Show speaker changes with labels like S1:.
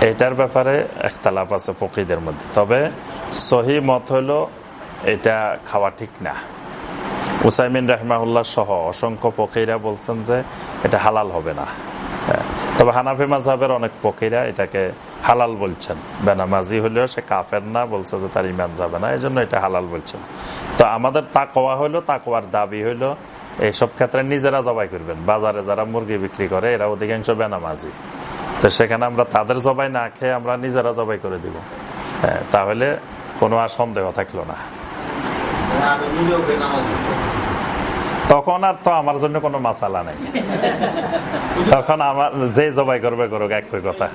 S1: এটার ব্যাপারে একতালাপ আছে ফকিদের মধ্যে। তবে সহি মত হইল এটা খাওয়া ঠিক না। উসাইমিন রাহমাউল্লাহ সহ অসংখ্য পকিরা বলছেন যে এটা হালাল হবে না। হ্যাঁ। তবে হানাফি মাঝাবের অনেক পকিরা এটাকে হালাল বলছেন। বেনামাজি হলেও সে কাফের না বলছে যে তার ইমান যাবে না এই জন্য এটা হালাল বলছেন। তো আমাদের তাকোয়া হইল তাকোয়ার দাবি হইল এইসব ক্ষেত্রে নিজেরা জবাই করবেন। বাজারে যারা মুরগি বিক্রি করে, এরা অধিকাংশ বেনামাজি। তো সেখানে আমরা তাদের জবাই না খেয়ে আমরা নিজেরা জবাই করে দিব। তাহলে কোনো আর সন্দেহ থাকল না। তখন আর তো আমার জন্য কোনো মাসালা নেই। তখন আমার যে জবাই করবে, করুক একই কথা।